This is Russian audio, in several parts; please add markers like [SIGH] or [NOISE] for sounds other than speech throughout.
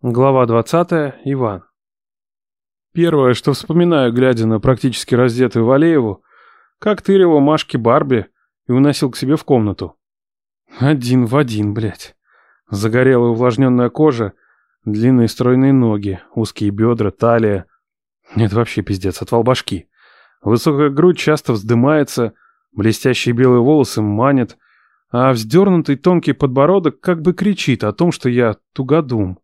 Глава 20. Иван. Первое, что вспоминаю, глядя на практически раздетую Валееву, как тырил Машке Барби и уносил к себе в комнату. Один в один, блядь. Загорелая увлажненная кожа, длинные стройные ноги, узкие бедра, талия. Нет, вообще пиздец, отвал башки. Высокая грудь часто вздымается, блестящие белые волосы манят, а вздернутый тонкий подбородок как бы кричит о том, что я тугодум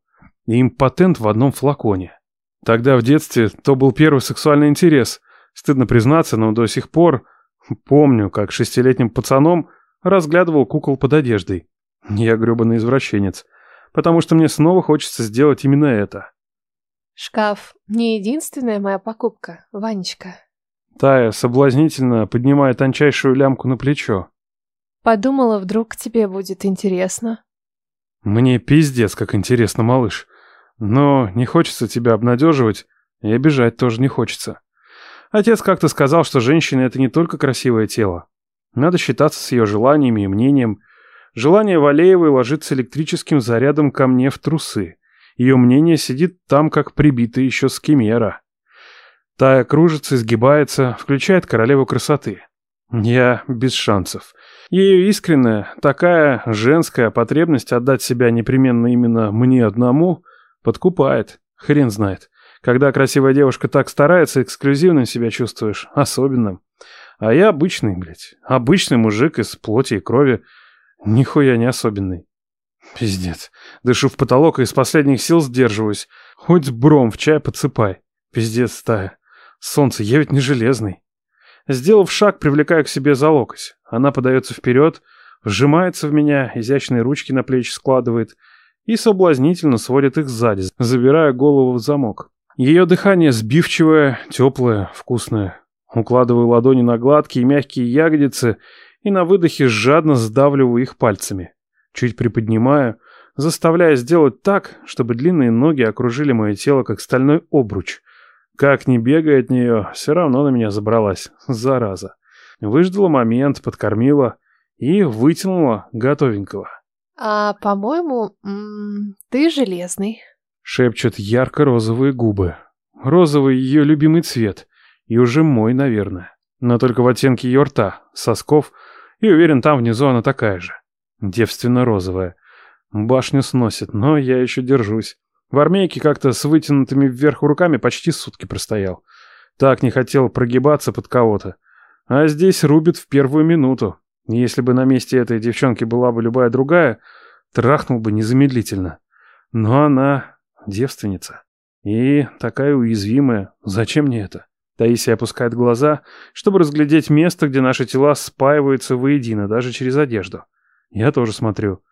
и импотент в одном флаконе. Тогда в детстве то был первый сексуальный интерес. Стыдно признаться, но до сих пор помню, как шестилетним пацаном разглядывал кукол под одеждой. Я гребаный извращенец, потому что мне снова хочется сделать именно это. Шкаф не единственная моя покупка, Ванечка. Тая соблазнительно поднимает тончайшую лямку на плечо. Подумала, вдруг тебе будет интересно. Мне пиздец, как интересно, малыш. Но не хочется тебя обнадеживать, и обижать тоже не хочется. Отец как-то сказал, что женщина — это не только красивое тело. Надо считаться с ее желаниями и мнением. Желание Валеевой ложится электрическим зарядом ко мне в трусы. Ее мнение сидит там, как прибитое еще с кемера. Тая кружится, изгибается, включает королеву красоты. Я без шансов. Ее искренняя, такая женская потребность отдать себя непременно именно мне одному подкупает. Хрен знает. Когда красивая девушка так старается, эксклюзивным себя чувствуешь, особенным. А я обычный, блядь. Обычный мужик из плоти и крови. Нихуя не особенный. Пиздец. Дышу в потолок и из последних сил сдерживаюсь. Хоть бром в чай подсыпай. Пиздец стая. Солнце, я ведь не железный. Сделав шаг, привлекаю к себе за локоть. Она подается вперед, сжимается в меня, изящные ручки на плечи складывает и соблазнительно сводит их сзади, забирая голову в замок. Ее дыхание сбивчивое, теплое, вкусное. Укладываю ладони на гладкие мягкие ягодицы и на выдохе жадно сдавливаю их пальцами. Чуть приподнимаю, заставляя сделать так, чтобы длинные ноги окружили мое тело, как стальной обруч. Как ни бегая от нее, все равно на меня забралась, зараза. Выждала момент, подкормила и вытянула готовенького. А, по-моему, ты железный. Шепчут ярко-розовые губы. Розовый ее любимый цвет. И уже мой, наверное. Но только в оттенке ее рта, сосков, и уверен, там внизу она такая же. Девственно-розовая. Башню сносит, но я еще держусь. В армейке как-то с вытянутыми вверх руками почти сутки простоял. Так не хотел прогибаться под кого-то. А здесь рубит в первую минуту. Если бы на месте этой девчонки была бы любая другая, трахнул бы незамедлительно. Но она девственница. И такая уязвимая. Зачем мне это? Таисия опускает глаза, чтобы разглядеть место, где наши тела спаиваются воедино, даже через одежду. Я тоже смотрю.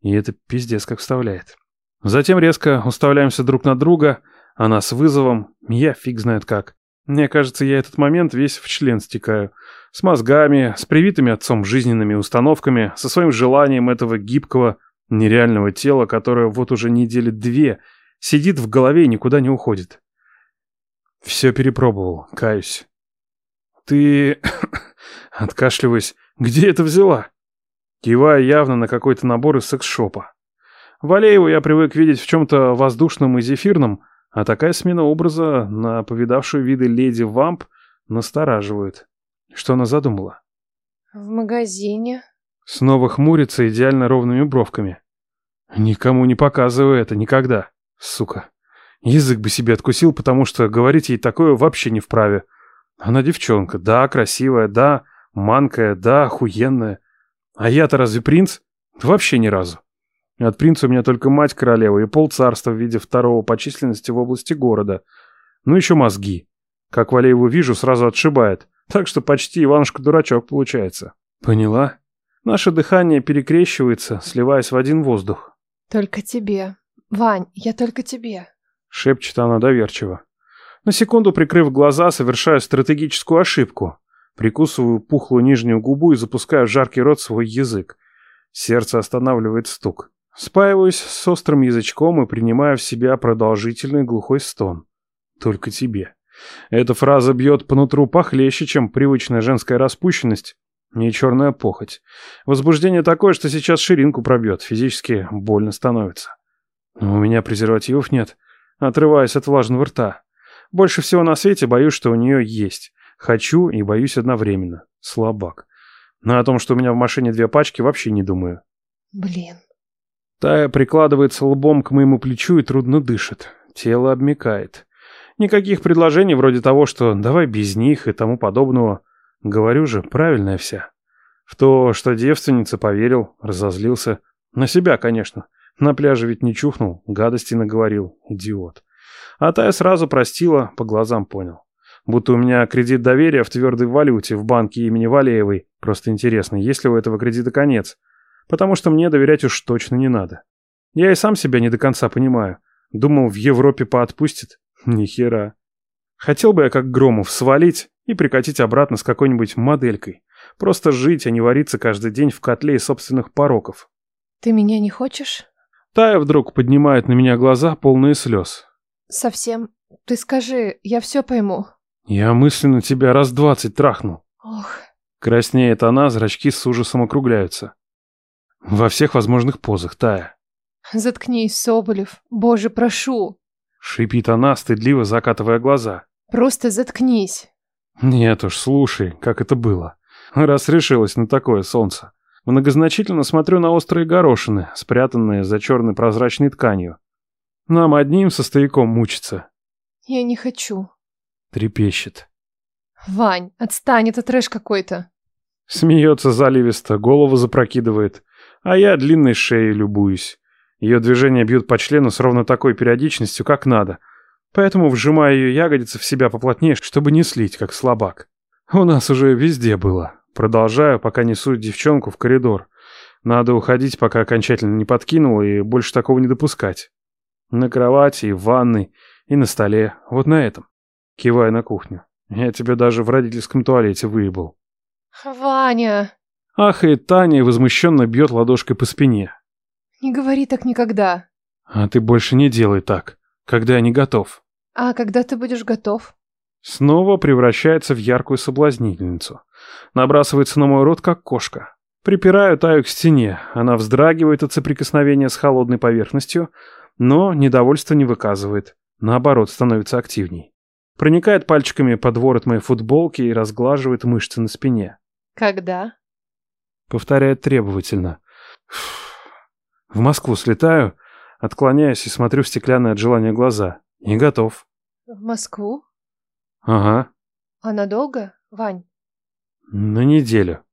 И это пиздец как вставляет. Затем резко уставляемся друг на друга, она с вызовом, я фиг знает как. Мне кажется, я этот момент весь в член стекаю. С мозгами, с привитыми отцом жизненными установками, со своим желанием этого гибкого, нереального тела, которое вот уже недели две сидит в голове и никуда не уходит. Все перепробовал, каюсь. Ты... [COUGHS] Откашливаюсь. Где это взяла? Кивая явно на какой-то набор из секс-шопа. Валееву я привык видеть в чем-то воздушном и зефирном, а такая смена образа на повидавшую виды леди Вамп настораживает. Что она задумала? В магазине. Снова хмурится идеально ровными бровками. Никому не показываю это никогда, сука. Язык бы себе откусил, потому что говорить ей такое вообще не вправе. Она девчонка, да, красивая, да, манкая, да, охуенная. А я-то разве принц? Вообще ни разу. От принца у меня только мать королева и полцарства в виде второго по численности в области города. Ну еще мозги. Как Валееву вижу, сразу отшибает. Так что почти Иванушка-дурачок получается. Поняла? Наше дыхание перекрещивается, сливаясь в один воздух. Только тебе. Вань, я только тебе. Шепчет она доверчиво. На секунду прикрыв глаза, совершаю стратегическую ошибку. Прикусываю пухлую нижнюю губу и запускаю в жаркий рот свой язык. Сердце останавливает стук. Спаиваюсь с острым язычком и принимаю в себя продолжительный глухой стон. Только тебе. Эта фраза бьет по нутру похлеще, чем привычная женская распущенность и черная похоть. Возбуждение такое, что сейчас ширинку пробьет, физически больно становится. Но у меня презервативов нет. Отрываюсь от влажного рта. Больше всего на свете боюсь, что у нее есть. Хочу и боюсь одновременно. Слабак. Но о том, что у меня в машине две пачки, вообще не думаю. Блин. Тая прикладывается лбом к моему плечу и трудно дышит. Тело обмякает. Никаких предложений вроде того, что «давай без них» и тому подобного. Говорю же, правильная вся. В то, что девственница, поверил, разозлился. На себя, конечно. На пляже ведь не чухнул, гадости наговорил. Идиот. А Тая сразу простила, по глазам понял. Будто у меня кредит доверия в твердой валюте в банке имени Валеевой. Просто интересно, есть ли у этого кредита конец? Потому что мне доверять уж точно не надо. Я и сам себя не до конца понимаю. Думал, в Европе поотпустит. Ни хера. Хотел бы я как Громов свалить и прикатить обратно с какой-нибудь моделькой. Просто жить, а не вариться каждый день в котле собственных пороков. Ты меня не хочешь? Тая вдруг поднимает на меня глаза, полные слез. Совсем. Ты скажи, я все пойму. Я мысленно тебя раз двадцать трахнул. Ох. Краснеет она, зрачки с ужасом округляются. Во всех возможных позах, Тая. Заткнись, Соболев. Боже, прошу. Шипит она, стыдливо закатывая глаза. Просто заткнись. Нет уж, слушай, как это было. Раз решилась на такое солнце. Многозначительно смотрю на острые горошины, спрятанные за черной прозрачной тканью. Нам одним со стояком мучиться. Я не хочу. Трепещет. Вань, отстань, это трэш какой-то. Смеется заливисто, голову запрокидывает. А я длинной шеей любуюсь. Ее движения бьют по члену с ровно такой периодичностью, как надо. Поэтому вжимаю ее ягодицы в себя поплотнее, чтобы не слить, как слабак. У нас уже везде было. Продолжаю, пока несу девчонку в коридор. Надо уходить, пока окончательно не подкинул, и больше такого не допускать. На кровати, и в ванной, и на столе. Вот на этом. Кивая на кухню. Я тебя даже в родительском туалете выебал. Ваня! Ахает Таня и возмущенно бьет ладошкой по спине. Не говори так никогда. А ты больше не делай так, когда я не готов. А когда ты будешь готов? Снова превращается в яркую соблазнительницу. Набрасывается на мой рот, как кошка. Припираю Таю к стене. Она вздрагивает от соприкосновения с холодной поверхностью, но недовольства не выказывает. Наоборот, становится активней. Проникает пальчиками под ворот моей футболки и разглаживает мышцы на спине. Когда? Повторяет требовательно. В Москву слетаю, отклоняюсь и смотрю в стеклянные от желания глаза. Не готов. В Москву? Ага. А надолго, Вань? На неделю.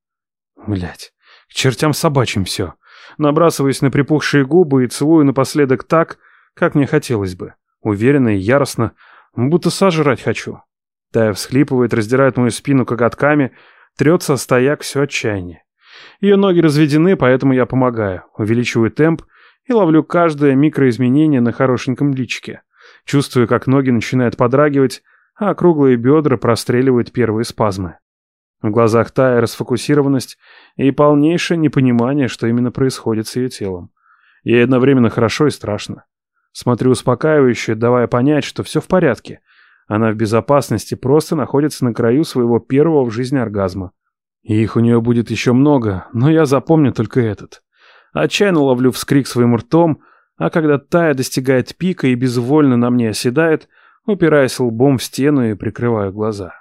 Блять, к чертям собачьим все. Набрасываюсь на припухшие губы и целую напоследок так, как мне хотелось бы. Уверенно и яростно, будто сожрать хочу. Тая всхлипывает, раздирает мою спину коготками, трется стояк все отчаяние. Ее ноги разведены, поэтому я помогаю, увеличиваю темп и ловлю каждое микроизменение на хорошеньком личике. Чувствую, как ноги начинают подрагивать, а круглые бедра простреливают первые спазмы. В глазах Тая расфокусированность и полнейшее непонимание, что именно происходит с ее телом. Ей одновременно хорошо и страшно. Смотрю успокаивающе, давая понять, что все в порядке. Она в безопасности, просто находится на краю своего первого в жизни оргазма. И их у нее будет еще много, но я запомню только этот. Отчаянно ловлю вскрик своим ртом, а когда Тая достигает пика и безвольно на мне оседает, упираясь лбом в стену и прикрываю глаза.